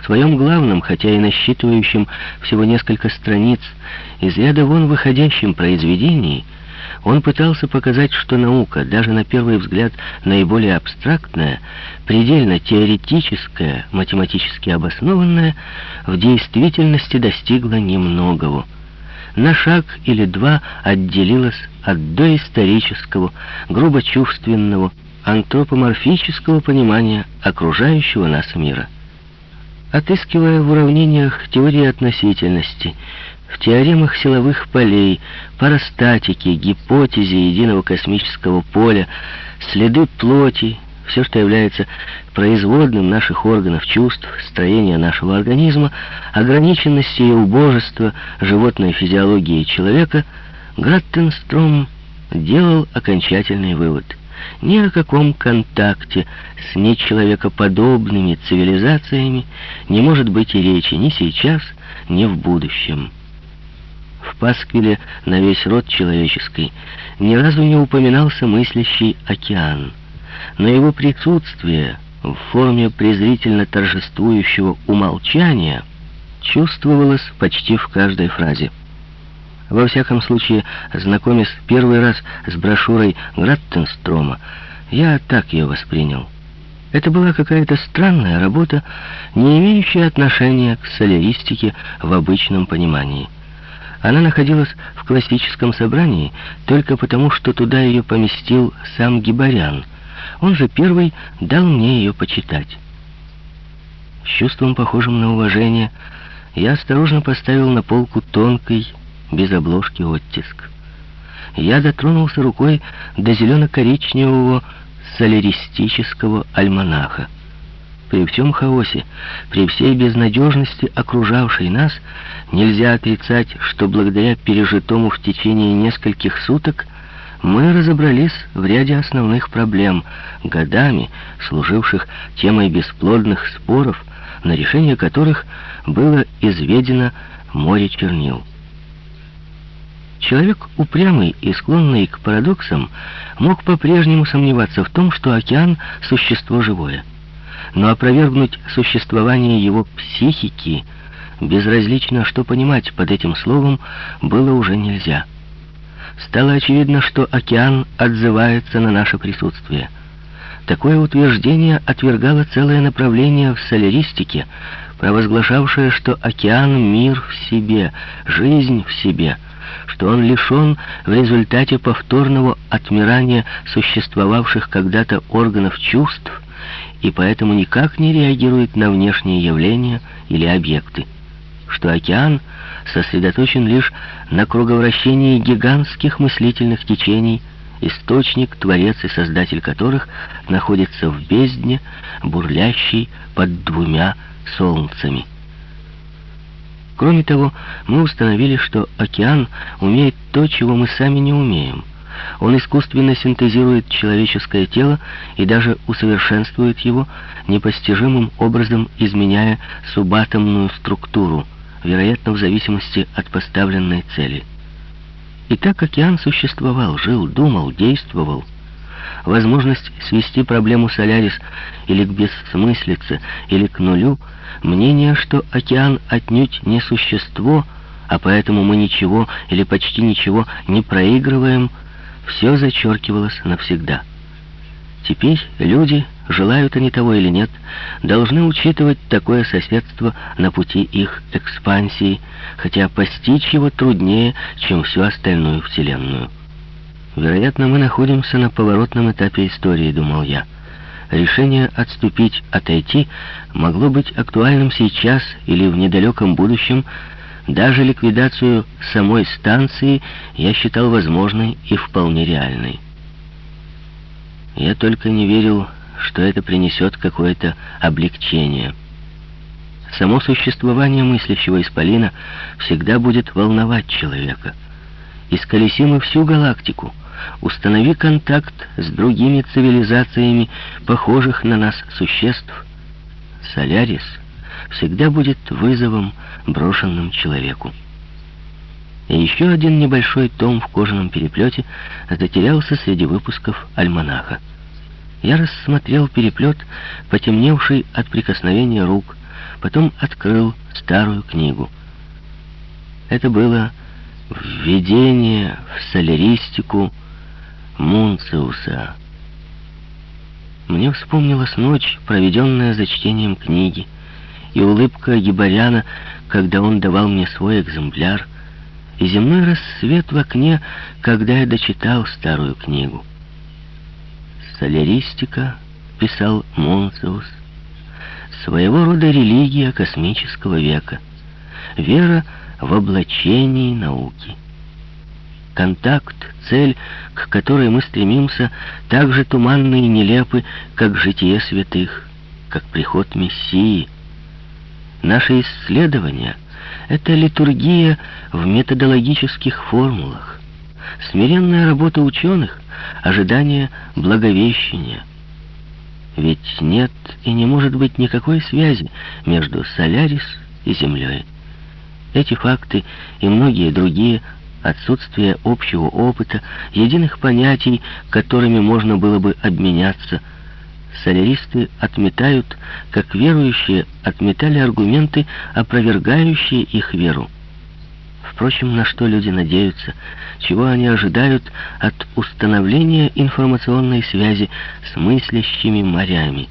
В своем главном, хотя и насчитывающем всего несколько страниц, из ряда вон выходящем произведении, он пытался показать, что наука, даже на первый взгляд наиболее абстрактная, предельно теоретическая, математически обоснованная, в действительности достигла немногого. На шаг или два отделилась от доисторического, грубо чувственного, антропоморфического понимания окружающего нас мира. Отыскивая в уравнениях теории относительности, в теоремах силовых полей, парастатики, гипотезе единого космического поля, следы плоти, все, что является производным наших органов чувств, строения нашего организма, ограниченности и убожества животной физиологии человека, Граттенстром делал окончательный вывод. Ни о каком контакте с нечеловекоподобными цивилизациями не может быть и речи ни сейчас, ни в будущем. В Пасквиле на весь род человеческий ни разу не упоминался мыслящий океан, но его присутствие в форме презрительно торжествующего умолчания чувствовалось почти в каждой фразе. Во всяком случае, знакомясь первый раз с брошюрой Граттенстрома, я так ее воспринял. Это была какая-то странная работа, не имеющая отношения к соляристике в обычном понимании. Она находилась в классическом собрании только потому, что туда ее поместил сам Гибарян. Он же первый дал мне ее почитать. С чувством, похожим на уважение, я осторожно поставил на полку тонкий, без обложки оттиск. Я дотронулся рукой до зелено-коричневого соляристического альманаха. При всем хаосе, при всей безнадежности окружавшей нас, нельзя отрицать, что благодаря пережитому в течение нескольких суток мы разобрались в ряде основных проблем, годами служивших темой бесплодных споров, на решение которых было изведено море чернил. Человек упрямый и склонный к парадоксам мог по-прежнему сомневаться в том, что океан — существо живое. Но опровергнуть существование его психики, безразлично что понимать под этим словом, было уже нельзя. Стало очевидно, что океан отзывается на наше присутствие. Такое утверждение отвергало целое направление в соляристике, провозглашавшее, что океан — мир в себе, жизнь в себе — что он лишен в результате повторного отмирания существовавших когда-то органов чувств и поэтому никак не реагирует на внешние явления или объекты, что океан сосредоточен лишь на круговращении гигантских мыслительных течений, источник, творец и создатель которых находится в бездне, бурлящей под двумя солнцами. Кроме того, мы установили, что океан умеет то, чего мы сами не умеем. Он искусственно синтезирует человеческое тело и даже усовершенствует его, непостижимым образом изменяя субатомную структуру, вероятно, в зависимости от поставленной цели. И так океан существовал, жил, думал, действовал, возможность свести проблему Солярис или к бессмыслице, или к нулю — Мнение, что океан отнюдь не существо, а поэтому мы ничего или почти ничего не проигрываем, все зачеркивалось навсегда. Теперь люди, желают они того или нет, должны учитывать такое соседство на пути их экспансии, хотя постичь его труднее, чем всю остальную Вселенную. Вероятно, мы находимся на поворотном этапе истории, думал я. Решение отступить, отойти могло быть актуальным сейчас или в недалеком будущем. Даже ликвидацию самой станции я считал возможной и вполне реальной. Я только не верил, что это принесет какое-то облегчение. Само существование мыслящего исполина всегда будет волновать человека. Исколеси мы всю галактику — Установи контакт с другими цивилизациями, похожих на нас существ. Солярис всегда будет вызовом, брошенным человеку. И еще один небольшой том в кожаном переплете затерялся среди выпусков альманаха. Я рассмотрел переплет, потемневший от прикосновения рук, потом открыл старую книгу. Это было введение в соляристику Мунциуса. Мне вспомнилась ночь, проведенная за чтением книги, и улыбка Гибаряна, когда он давал мне свой экземпляр, и земной рассвет в окне, когда я дочитал старую книгу. Соляристика, писал Монциус, своего рода религия космического века, вера в облачении науки. Контакт, цель, к которой мы стремимся, так же туманны и нелепы, как житие святых, как приход Мессии. Наши исследования — это литургия в методологических формулах, смиренная работа ученых, ожидание благовещения. Ведь нет и не может быть никакой связи между Солярис и Землей. Эти факты и многие другие отсутствие общего опыта, единых понятий, которыми можно было бы обменяться. Соляристы отметают, как верующие отметали аргументы, опровергающие их веру. Впрочем, на что люди надеются, чего они ожидают от установления информационной связи с мыслящими морями,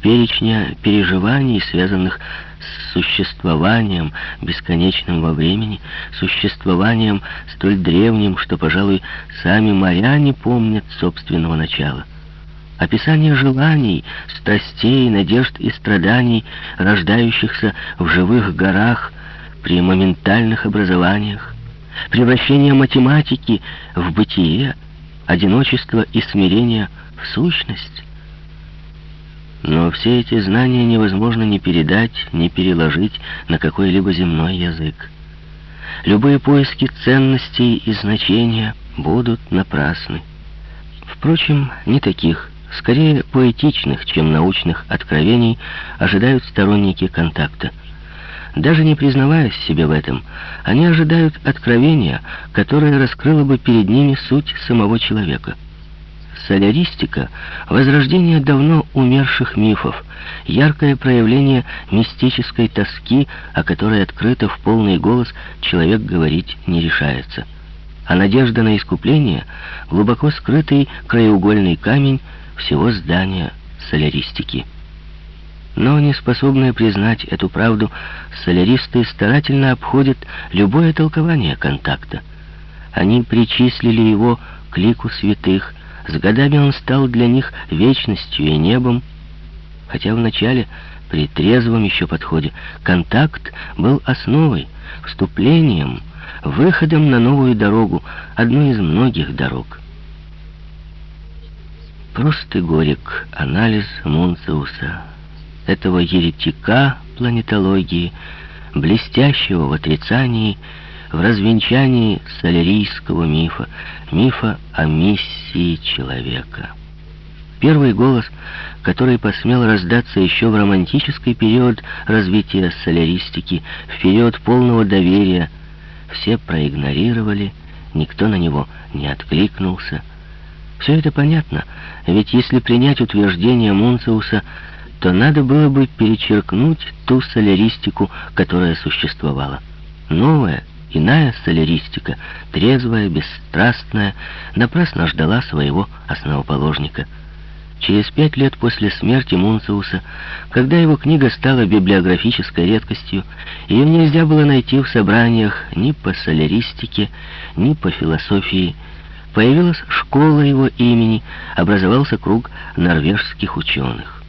перечня переживаний, связанных с существованием, бесконечным во времени, существованием столь древним, что, пожалуй, сами моря не помнят собственного начала. Описание желаний, страстей, надежд и страданий, рождающихся в живых горах при моментальных образованиях, превращение математики в бытие, одиночество и смирение в сущность — но все эти знания невозможно ни передать, ни переложить на какой-либо земной язык. Любые поиски ценностей и значения будут напрасны. Впрочем, не таких, скорее поэтичных, чем научных откровений ожидают сторонники контакта. Даже не признаваясь себе в этом, они ожидают откровения, которое раскрыло бы перед ними суть самого человека — Соляристика — возрождение давно умерших мифов, яркое проявление мистической тоски, о которой открыто в полный голос человек говорить не решается. А надежда на искупление — глубоко скрытый краеугольный камень всего здания соляристики. Но не способные признать эту правду, соляристы старательно обходят любое толкование контакта. Они причислили его к лику святых, с годами он стал для них вечностью и небом, хотя вначале, при трезвом еще подходе, контакт был основой, вступлением, выходом на новую дорогу, одну из многих дорог. Прост и горек анализ Мунциуса, этого еретика планетологии, блестящего в отрицании в развенчании солярийского мифа, мифа о миссии человека. Первый голос, который посмел раздаться еще в романтический период развития соляристики, в период полного доверия, все проигнорировали, никто на него не откликнулся. Все это понятно, ведь если принять утверждение Мунциуса, то надо было бы перечеркнуть ту соляристику, которая существовала. Новая, Иная соляристика, трезвая, бесстрастная, напрасно ждала своего основоположника. Через пять лет после смерти Мунциуса, когда его книга стала библиографической редкостью, ее нельзя было найти в собраниях ни по соляристике, ни по философии, появилась школа его имени, образовался круг норвежских ученых.